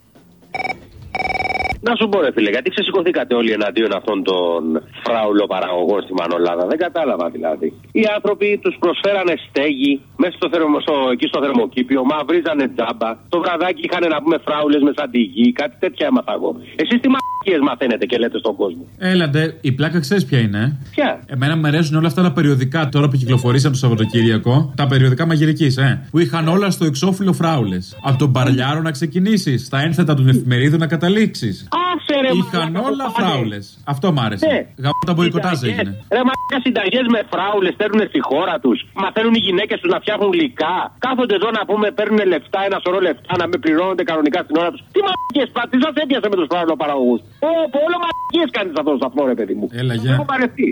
Να σου πω, ρε φίλε, γιατί ξεσηκωθήκατε όλοι εναντίον αυτών των φράουλο παραγωγών στη Μανολάδα. Δεν κατάλαβα δηλαδή. Οι άνθρωποι τους προσφέρανε στέγη μέσα στο, θερμο, στο, εκεί στο θερμοκήπιο, μαυρίζανε τζάμπα. Το βραδάκι είχαν να πούμε φράουλες με σαν τη γη, κάτι τέτοια έμαθα εγώ. Εσείς τι μαγικέ μαθαίνετε και λέτε στον κόσμο; Έλαντε, η πλάκα ξέρεις ποια είναι. Ποια; Εμένα μου αρέσουν όλα αυτά τα περιοδικά τώρα που κυκλοφορήσαν το Σαββατοκύριακο. Τα περιοδικά μαγειρικής, ε; Που είχαν όλα στο εξώφυλλο φράουλες. Από τον Παρλιάρο να ξεκινήσεις, στα ένθετα των εφημερίδων να καταλήξεις. Άσε ρε Είχαν όλα φράουλες. Αυτό μ' άρεσε. Ναι. Γαμώ τα μποϊκοτάζ έγινε. Ρε μαλάκα συνταγές με φράουλες παίρνουν στη χώρα τους. Μαθαίνουν οι γυναίκες τους να φτιάχνουν γλυκά. Κάθονται εδώ να πούμε παίρνουν λεφτά, ένα σωρό λεφτά να με πληρώνονται κανονικά στην ώρα τους. Τι μαλακίε πάτε, σα έπιασες με τους φράουλο παραγωγού. Ω, όλο μαλακίε κάνεις αυτό το σταθμό, ρε παιδί μου. Έλα, γεια. Έχω παρεθεί.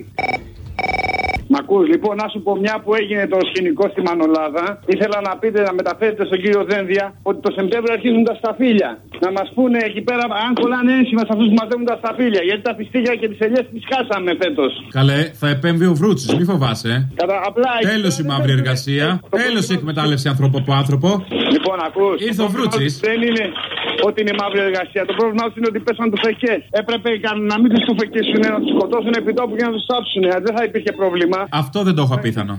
Μ' ακούς. Λοιπόν, να σου πω μια που έγινε το σκηνικό στη Μανολάδα. Ήθελα να πείτε, να μεταφέρετε στον κύριο Δένδια ότι το Σεπτέμβριο αρχίζουν τα σταφύλια. Να μας πούνε εκεί πέρα αν κολλάνε ένσημα σε αυτούς που μαζεύουν τα σταφύλια. Γιατί τα πιστήρια και τις ελιές τις χάσαμε φέτος. Καλέ, θα επέμβει ο Βρούτσης, μη φοβάσαι. Κατά απλά. Τέλος η μαύρη εργασία. Τέλος η εκμετάλλευση ανθρώπου από άνθρωπο. Λοιπόν, ακούς. Ήρθε ο Βρούτσης. Δεν είναι ότι είναι μαύρη εργασία. Το πρόβλημά τους είναι ότι πέσαν του φεκές. Έπρεπε να μην τους φεκέσουν, να τους σκοτώσουν επί τόπου και να τους θάψουν. Δεν θα υπήρχε πρόβλημα. Αυτό δεν το έχω απίθανο.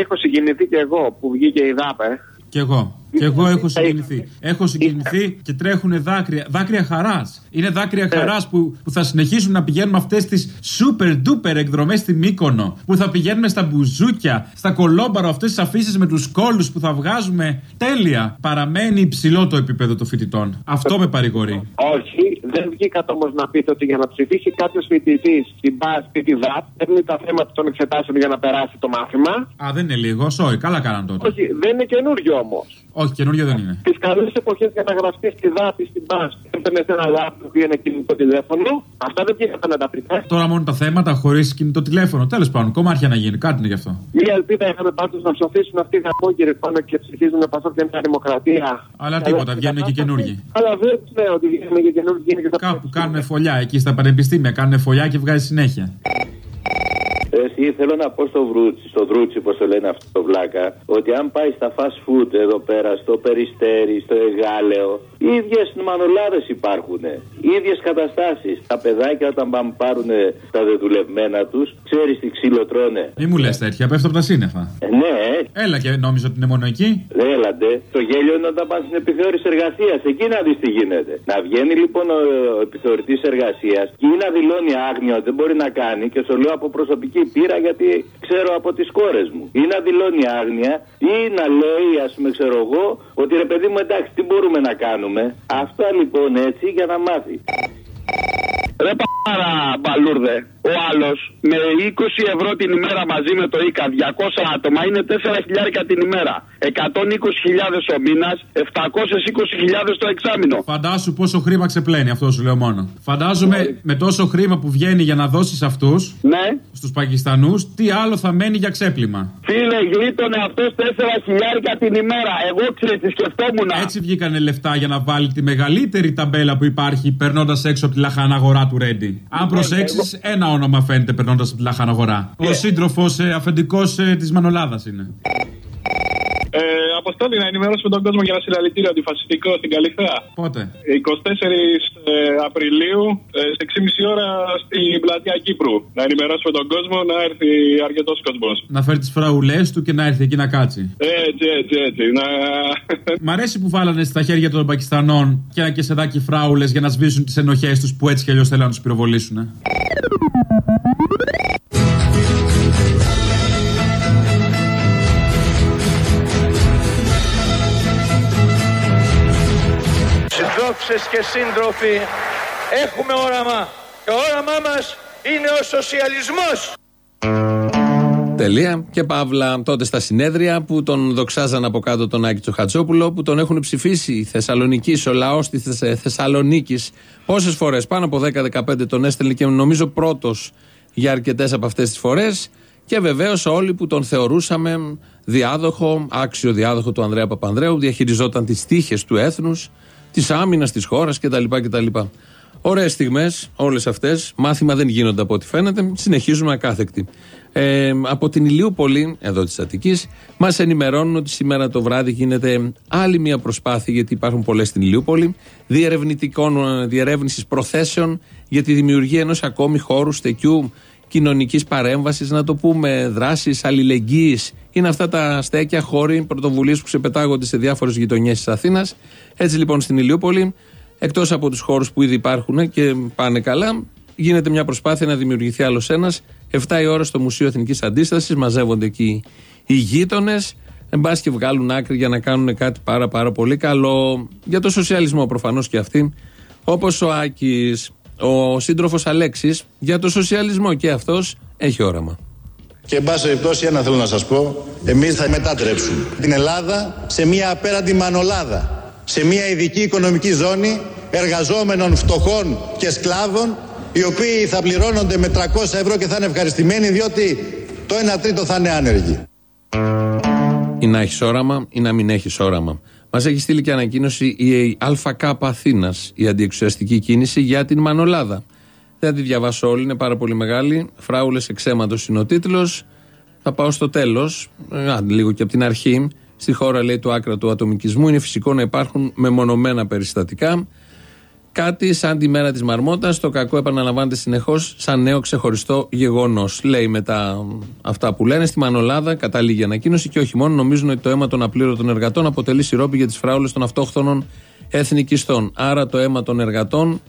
Έχω συγκινηθεί και εγώ που βγήκε η ΔΑΠΕ. Κι εγώ. Και εγώ έχω συγκινηθεί. Έχω συγκινηθεί και τρέχουν δάκρυα. Δάκρυα χαράς. Είναι δάκρυα χαράς που, που θα συνεχίσουν να πηγαίνουμε αυτές τις super duper εκδρομές στη Μύκονο. Που θα πηγαίνουμε στα μπουζούκια, στα κολόμπαρο, αυτές τις αφήσεις με τους κόλου που θα βγάζουμε. Τέλεια. Παραμένει υψηλό το επίπεδο των φοιτητών. Αυτό με παρηγορεί. Όχι, δεν βγήκατε όμως να πείτε ότι για να ψηφίσει κάποιος φοιτητής στην ΠΑΣ ή τη ΔΑΠ, παίρνει τα θέματα των εξετάσεων για να περάσει το μάθημα. Α, δεν είναι λίγο. Sorry, καλά κάναν τότε. Όχι, δεν είναι καινούριο όμως. Όχι, καινούριο δεν είναι. Τις καλές εποχές για να γραφτεί στη ΔΑΠ ή στην ΠΑΣ, έπαιρνε ένα λάπτοπ που είναι κινητό τηλέφωνο. Αυτά δεν βγήκατε να τα πείτε. Τώρα μόνο τα θέματα χωρίς κινητό τηλέφωνο. Τέλος πάντων, κομμάτια να γίνει. Κάτι είναι γι' αυτό. Μία ελπίδα είχαμε πάντως να σωθήσουν αυτοί οι γαμόγυροι πάνω και ψηφίζουν πασό και μια δημοκρατία. Αλλά τίποτα, βγαίνουν και καινούργοι. Αλλά δεν ξέρω ότι βγαίνουν και καινούργοι. Κάπου κάνουν φωλιά εκεί στα πανεπιστήμια. Κάνουν φωλιά και βγάζει συνέχεια. Εσύ θέλω να πω στο Βρούτσι, στο Δρούτσι, πώς το λένε αυτό το βλάκα, ότι αν πάει στα fast food εδώ πέρα, στο Περιστέρι, στο Εγάλεο, οι ίδιες μανολάδες υπάρχουν. Οι ίδιες καταστάσεις. Τα παιδάκια όταν πάνε πάρουν τα δεδουλευμένα τους, ξέρεις τι ξύλο τρώνε. Μη μου λες τέτοια, πέφτω από τα σύννεφα. Ε, ναι, Έλα και νόμιζα ότι είναι μόνο εκεί. Έλαντε. Το γέλιο είναι όταν πας στην επιθεώρηση εργασίας. Εκεί να δεις τι γίνεται. Να βγαίνει λοιπόν ο επιθεωρητής εργασίας και ή να δηλώνει άγνοια ότι δεν μπορεί να κάνει και σου λέω από προσωπική πείρα γιατί ξέρω από τις κόρες μου. Ή να δηλώνει άγνοια ή να λέει, ας πούμε, ξέρω εγώ, ότι ρε παιδί μου εντάξει, τι μπορούμε να κάνουμε. Αυτά λοιπόν έτσι για να μάθει. Ρε παρά μπαλούρδε. Ο άλλος με 20 ευρώ την ημέρα μαζί με το ΙΚΑ 200 άτομα είναι 4 χιλιάρικα την ημέρα. 120.000 ο μήνας, 720.000 το εξάμεινο. Φαντάσου πόσο χρήμα ξεπλένει, αυτό σου λέω μόνο. Φαντάζομαι με τόσο χρήμα που βγαίνει για να δώσεις αυτούς, ναι. στους Πακιστανούς, τι άλλο θα μένει για ξέπλυμα. Φίλε, γλίτωνε αυτό 4 χιλιάρικα την ημέρα. Εγώ ξέρεις, τις σκεφτόμουν. Έτσι βγήκανε λεφτά για να βάλει τη μεγαλύτερη ταμπέλα που υπάρχει περνώντας έξω από τη λαχανά αγορά του Ρέντι. Αν προσέξεις, ένα όνομα φαίνεται περνώντας από τη λαχανά αγορά. Ο σύντροφος ε, αφεντικός ε, της Μανολάδας είναι. Ε, Αποστόλη, να ενημερώσουμε τον κόσμο για ένα συλλαλητήριο αντιφασιστικό στην Καλυθέα. Πότε; 24 ε, Απριλίου ε, σε 6,5 ώρα στην πλατεία Κύπρου. Να ενημερώσουμε τον κόσμο να έρθει αρκετός κόσμος. Να φέρει τις φραουλές του και να έρθει εκεί να κάτσει. Έτσι, έτσι, έτσι. Να... Μ' αρέσει που βάλανε στα χέρια των Πακιστανών και ένα κεσεδάκι φράουλες για να σβήσουν τις ενοχές τους που έτσι κι αλλιώς θέλουν να τους πυροβολήσουν. ε. Συντρόφισσες και σύντροφοι, έχουμε όραμα. Το όραμά μας είναι ο σοσιαλισμός. Τελεία και παύλα. Τότε στα συνέδρια που τον δοξάζαν από κάτω τον Άκη Τσοχατσόπουλο, που τον έχουν ψηφίσει η Θεσσαλονίκη, ο λαός της Θεσσαλονίκης. Πόσες φορές, πάνω από 10-15 τον έστελνε και νομίζω πρώτος για αρκετές από αυτές τις φορές. Και βεβαίως όλοι που τον θεωρούσαμε διάδοχο, άξιο διάδοχο του Ανδρέα Παπανδρέου, διαχειριζόταν τις τύχες του έθνους, της άμυνας της χώρας κτλ. κτλ. Ωραίες στιγμές, όλες αυτές. Μάθημα δεν γίνονται από ό,τι φαίνεται. Συνεχίζουμε ακάθεκτοι. Ε, από την Ηλιούπολη, εδώ της Αττικής, μας ενημερώνουν ότι σήμερα το βράδυ γίνεται άλλη μια προσπάθεια, γιατί υπάρχουν πολλές στην Ηλιούπολη, διερευνητικών, διερεύνησης προθέσεων για τη δημιουργία ενός ακόμη χώρου στεκιού κοινωνικής παρέμβασης, να το πούμε δράση αλληλεγγύης. Είναι αυτά τα στέκια, χώροι, πρωτοβουλίες που ξεπετάγονται σε διάφορες γειτονιές της Αθήνας. Έτσι λοιπόν στην Ηλιούπολη, εκτός από τους χώρους που ήδη υπάρχουν και πάνε καλά, γίνεται μια προσπάθεια να δημιουργηθεί άλλος ένας. 7 η ώρα στο Μουσείο Εθνικής Αντίστασης, μαζεύονται εκεί οι γείτονες. Εν πάση και βγάλουν άκρη για να κάνουν κάτι πάρα πάρα πολύ καλό για το σοσιαλισμό προφανώς και αυτοί. Όπως ο Άκης, ο σύντροφος Αλέξης, για το σοσιαλισμό και αυτός έχει όραμα. Και εν πάση περιπτώσει, ένα θέλω να σας πω. Εμείς θα μετατρέψουμε την Ελλάδα σε μια απέραντη μανολάδα. Σε μια ειδική οικονομική ζώνη εργαζόμενων φτωχών και σκλάβων οι οποίοι θα πληρώνονται με 300 ευρώ και θα είναι ευχαριστημένοι διότι το 1 τρίτο θα είναι άνεργοι. Ή να έχεις όραμα ή να μην έχεις όραμα. Μας έχει στείλει και ανακοίνωση η ΑΚ Αθήνας, η αντιεξουσιαστική κίνηση για την Μανολάδα. Δεν θα τη διαβάσω όλη, είναι πάρα πολύ μεγάλη. Φράουλες εξαίματο είναι ο τίτλος. Θα πάω στο τέλος, λίγο και από την αρχή. Στη χώρα, λέει, του άκρα του ατομικισμού είναι φυσικό να υπάρχουν μεμονωμένα περιστατικά. Κάτι σαν τη μέρα της Μαρμότας, το κακό επαναλαμβάνεται συνεχώς σαν νέο ξεχωριστό γεγονός. Λέει μετά αυτά που λένε στη Μανολάδα, καταλήγει η ανακοίνωση και όχι μόνο νομίζουν ότι το αίμα των απλήρωτων εργατών αποτελεί σιρόπι για τις φράουλες των αυτόχθονων εθνικιστών. Άρα το αίμα των εργατών,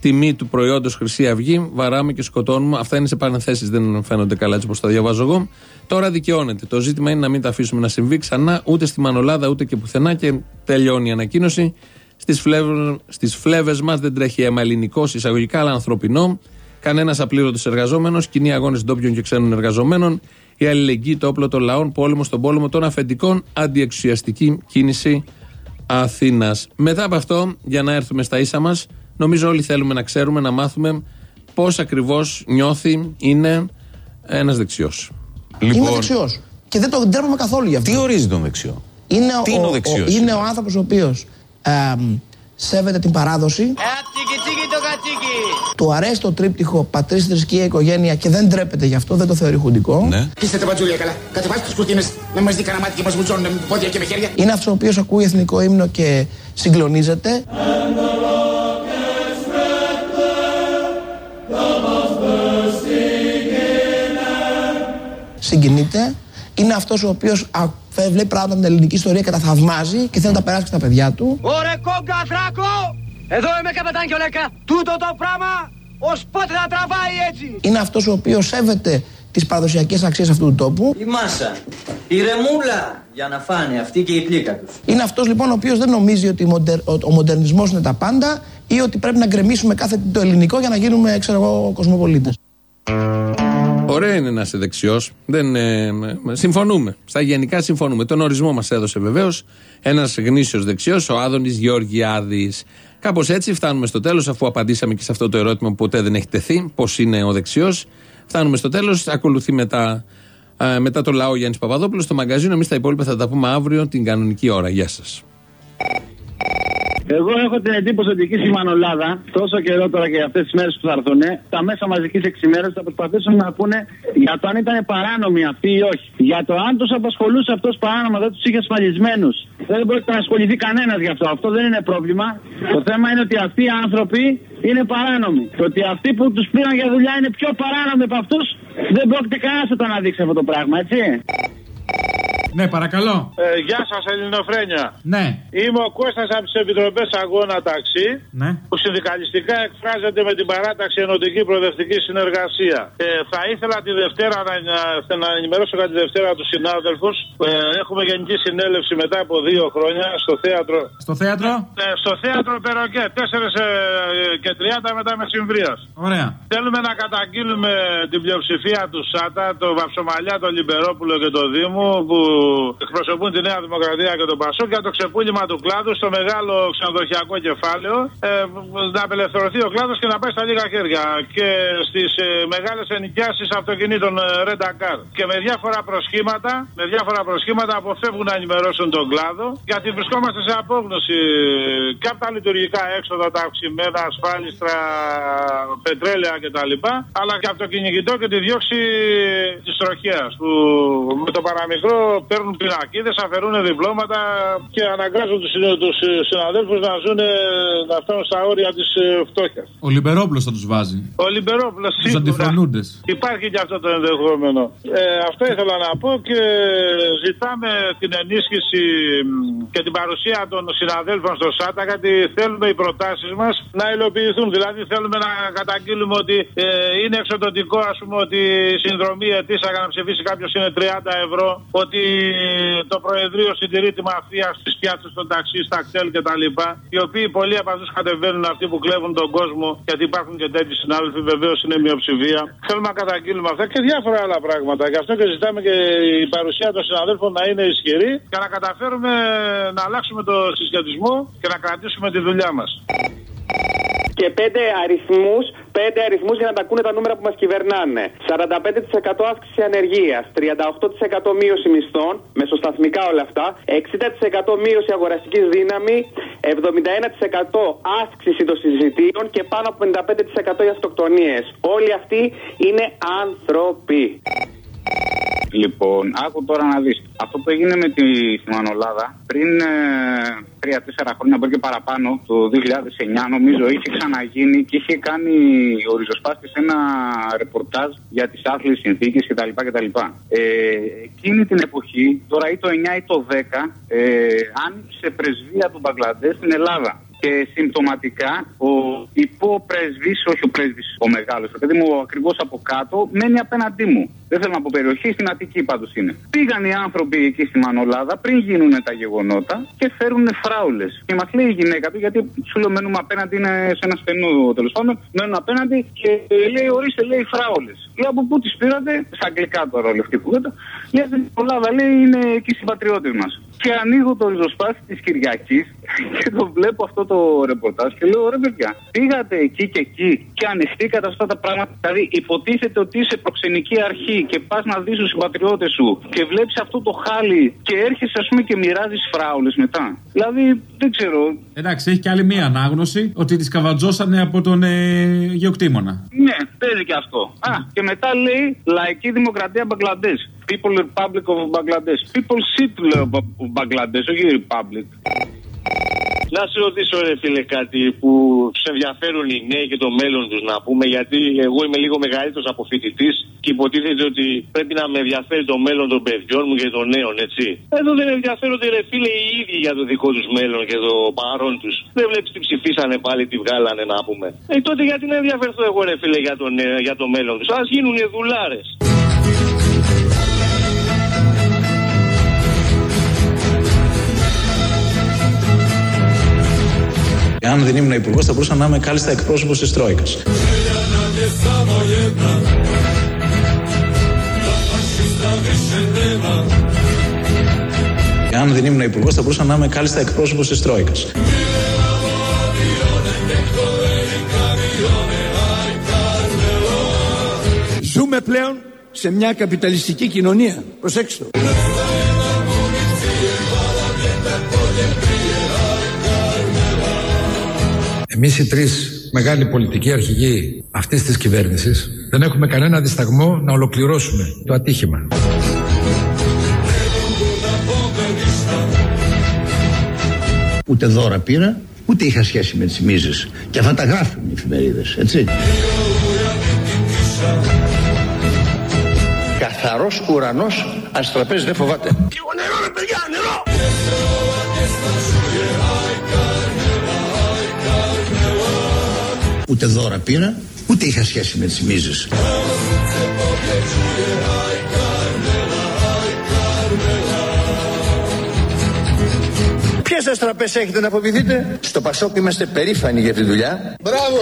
τιμή του προϊόντος Χρυσή Αυγή, βαράμε και σκοτώνουμε. Αυτά είναι σε παρενθέσεις, δεν φαίνονται καλά έτσι όπως τα διαβάζω εγώ. Τώρα δικαιώνεται. Το ζήτημα είναι να μην τα αφήσουμε να συμβεί ξανά ούτε στη Μανολάδα ούτε και πουθενά και τελειώνει η ανακοίνωση. Στις φλέβε στις φλέβες μας δεν τρέχει αίμα ελληνικός εισαγωγικά, αλλά ανθρωπινό. Κανένας απλήρωτος εργαζόμενος, κοινοί αγώνες ντόπιων και ξένων εργαζομένων, η αλληλεγγύη, το όπλο των λαών, πόλεμο στον πόλεμο των αφεντικών, αντιεξουσιαστική κίνηση Αθήνας. Μετά από αυτό, για να έρθουμε στα ίσα μας, νομίζω όλοι θέλουμε να ξέρουμε, να μάθουμε πώς ακριβώς νιώθει, είναι ένας δεξιός. Είμαι δεξιός. Και δεν το ντρέπομαι καθόλου γι' αυτό. Τι ορίζει τον δεξιό; Είναι Τι ο, είναι ο ο- δεξιός; είναι ο άνθρωπος ο οποίος σέβεται την παράδοση. Του αρέσει το τρίπτυχο πατρί, θρησκεία, οικογένεια και δεν ντρέπεται γι' αυτό, δεν το θεωρεί χουντικό. Ναι. Πείστε τα μπατζούλια καλά. Κατεβάστε τους κουρτίνες να μας δει κανένα μάτι και μας βουτσώνουν με πόδια και με χέρια. Είναι αυτός ο οποίος ακούει εθνικό ύμνο και συγκλονίζεται. Συγκινείται. Είναι αυτός ο οποίος βλέπει πράγματα με την ελληνική ιστορία και τα θαυμάζει και θέλει να τα περάσει και στα παιδιά του. Ωρε κόγκα θράκο! Εδώ είμαι καπετάν και ο Λέκα. Τούτο το πράγμα ως πότε θα τραβάει έτσι; Είναι αυτός ο οποίος σέβεται τις παραδοσιακές αξίες αυτού του τόπου. Η μάσα, η ρεμούλα για να φάνε αυτή και η πλήκα τους. Είναι αυτός λοιπόν ο οποίος δεν νομίζει ότι μοντερ- ο, ο μοντερνισμός είναι τα πάντα ή ότι πρέπει να γκρεμίσουμε κάθε τι το ελληνικό για να γίνουμε, ξέρω εγώ, κοσμοπολίτες. Ωραία είναι να είσαι δεξιός. συμφωνούμε. Στα γενικά συμφωνούμε. Τον ορισμό μας έδωσε βεβαίως ένας γνήσιος δεξιός, ο Άδωνης Γεωργιάδης. Κάπως έτσι φτάνουμε στο τέλος, αφού απαντήσαμε και σε αυτό το ερώτημα που ποτέ δεν έχει τεθεί, πώς είναι ο δεξιός. Φτάνουμε στο τέλος. Ακολουθεί μετά, ε, μετά το λαό Γιάννης Παπαδόπουλος στο μαγκαζίνο. Εμείς τα υπόλοιπα θα τα πούμε αύριο την κανονική ώρα. Γεια σας. Εγώ έχω την εντύπωση ότι εκεί στη Μανολάδα, τόσο καιρό τώρα και αυτές τις μέρες που θα έρθουν, τα μέσα μαζικής εξημέρωσης θα προσπαθήσουν να πούνε για το αν ήταν παράνομοι αυτοί ή όχι. Για το αν τους απασχολούσε αυτός παράνομα, δεν τους είχε ασφαλισμένους. Δεν πρόκειται να ασχοληθεί κανένας γι' αυτό. Αυτό δεν είναι πρόβλημα. Το θέμα είναι ότι αυτοί οι άνθρωποι είναι παράνομοι. Και ότι αυτοί που τους πήραν για δουλειά είναι πιο παράνομοι από αυτούς, δεν πρόκειται κανένας να το αναδείξει αυτό το πράγμα, έτσι. Ναι, παρακαλώ. Ε, γεια σας, Ελληνοφρένια. Ναι. Είμαι ο Κώστας από τις Επιτροπές Αγώνα Ταξί. Ναι. Που συνδικαλιστικά εκφράζεται με την παράταξη Ενωτική Προοδευτική Συνεργασία. Ε, θα ήθελα τη Δευτέρα να, να, να ενημερώσω κατά τη Δευτέρα τους συνάδελφους. Ε, έχουμε γενική συνέλευση μετά από δύο χρόνια στο θέατρο. Στο θέατρο; Ε, στο θέατρο Περοκέ, 4 και 30 μετά μεσημβρίας. Ωραία. Θέλουμε να καταγγείλουμε την πλειοψηφία του ΣΑΤΑ, το Βαψομαλιά, τον Λιμπερόπουλο και τον Δήμο που εκπροσωπούν τη Νέα Δημοκρατία και τον Πασόκ για το ξεπούλημα του κλάδου στο μεγάλο ξενοδοχειακό κεφάλαιο. Ε, να απελευθερωθεί ο κλάδος και να πάει στα λίγα χέρια. Και στις ε, μεγάλες ενοικιάσεις αυτοκινήτων ε, Rent-A-Car. Και με διάφορα προσχήματα, με διάφορα προσχήματα αποφεύγουν να ενημερώσουν τον κλάδο. Γιατί βρισκόμαστε σε απόγνωση και από τα λειτουργικά έξοδα, τα αυξημένα ασφάλιστρα, πετρέλαια κτλ. Αλλά και από το κυνηγητό και τη διώξη της τροχέας. Που με το παραμικρό παίρνουν πινακίδε, αφαιρούν διπλώματα και αναγκάζουν τους τους συναδέλφους να ζουν, να φτάνουν στα όρια της φτώχειας. Ο Λιμπερόπουλος θα τους βάζει. Ο Λιμπερόπουλος Τους αντιφρονούντες. Υπάρχει και αυτό το ενδεχόμενο. Ε, αυτό ήθελα να πω και ζητάμε την ενίσχυση μ, και την παρουσία των συναδέλφων στο ΣΑΤΑ γιατί θέλουμε οι προτάσεις μας να υλοποιηθούν. Δηλαδή θέλουμε να καταγγείλουμε ότι ε, είναι εξοδοτικό ας πούμε ότι η συνδρομή ετήσια για να ψηφίσει κάποιος είναι 30 ευρώ, ότι το Προεδρείο συντηρεί τη μαφία στις πιάτσες των ταξί, στα κτέλ κτλ. Οι οποίοι πολλοί από αυτούς κατεβαίνουν αυτοί που κλέβουν τον κόσμο γιατί υπάρχουν και τέτοιοι συνάδελφοι, βεβαίως είναι μειοψηφία. Θέλουμε να καταγγείλουμε αυτά και διάφορα άλλα πράγματα. Γι' αυτό και ζητάμε και η παρουσία των συναδέλφων να είναι ισχυρή και να καταφέρουμε να αλλάξουμε το συσχετισμό και να κρατήσουμε τη δουλειά μας. Και πέντε αριθμούς πέντε αριθμούς για να τα ακούνε τα νούμερα που μας κυβερνάνε. 45% αύξηση ανεργίας, 38% μείωση μισθών, μεσοσταθμικά όλα αυτά, 60% μείωση αγοραστικής δύναμη, 71% αύξηση των συζητήων και πάνω από 55% οι αυτοκτονίες. Όλοι αυτοί είναι άνθρωποι. Λοιπόν, άκου τώρα να δεις. Αυτό που έγινε με τη στη Μανολάδα πριν ε, τρία-τέσσερα χρόνια, μπορεί και παραπάνω, το 2009, νομίζω, είχε ξαναγίνει και είχε κάνει ο Ριζοσπάστης ένα ρεπορτάζ για τις άθλιες συνθήκες κτλ. κτλ. Ε, εκείνη την εποχή, τώρα ή το 9 ή το 10, ε, άνοιξε πρεσβεία του Μπαγκλαντές στην Ελλάδα. Και συμπτωματικά ο υποπρέσβη, όχι ο πρέσβης ο μεγάλος, ο παιδί μου ακριβώς από κάτω, μένει απέναντί μου. Δεν θέλω να πω περιοχή, στην Αττική πάντως είναι. Πήγαν οι άνθρωποι εκεί στη Μανολάδα πριν γίνουν τα γεγονότα και φέρουν φράουλες. Και μας λέει η γυναίκα του, γιατί σου λέω μένουμε απέναντι, είναι σε ένα στενό τέλος πάντων, μένουν απέναντι και λέει ορίστε λέει φράουλες. Λέω από πού τις πήρατε, στα αγγλικά τώρα όλη αυτή η κουβέντα. Λέει στην Ελλάδα λέει είναι εκεί συμπατριώτες μας. Και ανοίγω το ριζοσπάστη της Κυριακής και το βλέπω αυτό το ρεπορτάζ και λέω ρε παιδιά, πήγατε εκεί και εκεί και ανοιχτήκατε αυτά τα πράγματα. Δηλαδή, υποτίθεται ότι είσαι προξενική αρχή και πας να δεις τους συμπατριώτες σου και βλέπεις αυτό το χάλι και έρχεσαι, ας πούμε, και μοιράζεις φράουλες μετά. Δηλαδή, δεν ξέρω. Εντάξει, έχει και άλλη μία ανάγνωση ότι τις καβατζώσανε από τον ε, γεωκτήμονα. Ναι, παίζει και αυτό. Α, και μετά λέει Λαϊκή Δημοκρατία Μπαγκλαντές. People Republic of Bangladesh. People Sit λέω of Bangladesh, όχι Republic. Να σε ρωτήσω, ρε φίλε, κάτι που του ενδιαφέρουν οι νέοι και το μέλλον τους να πούμε, γιατί εγώ είμαι λίγο μεγαλύτερος από φοιτητής και υποτίθεται ότι πρέπει να με ενδιαφέρει το μέλλον των παιδιών μου και των νέων, έτσι. Εδώ δεν ενδιαφέρονται, ρε φίλε, οι ίδιοι για το δικό τους μέλλον και το παρόν τους. Δεν βλέπεις τι ψηφίσανε πάλι, τι βγάλανε να πούμε. Ε, τότε γιατί να ενδιαφερθώ εγώ, ρε φίλε, για το, για το μέλλον τους. Α γίνουν δουλάρες. Αν δεν ήμουν υπουργός, θα μπορούσα να είμαι κάλλιστα εκπρόσωπος της Τρόικας. Αν δεν ήμουν υπουργός, θα μπορούσα να είμαι κάλλιστα εκπρόσωπος της Τρόικας. Ζούμε πλέον σε μια καπιταλιστική κοινωνία. Προσέξτε Εμείς οι τρεις μεγάλοι πολιτικοί αρχηγοί αυτής της κυβέρνησης δεν έχουμε κανένα δισταγμό να ολοκληρώσουμε το ατύχημα. Ούτε δώρα πήρα, ούτε είχα σχέση με τις μίζες. Και αυτά τα γράφουν οι εφημερίδες, έτσι. Καθαρός ουρανός, αστραπές δεν φοβάται. Λίγο νερό ρε παιδιά, νερό! Ούτε δώρα πήρα, ούτε είχα σχέση με τις μίζες. Ποιες αστραπές έχετε να αποβηθείτε; Στο Πασόκ είμαστε περήφανοι για τη δουλειά. Μπράβο!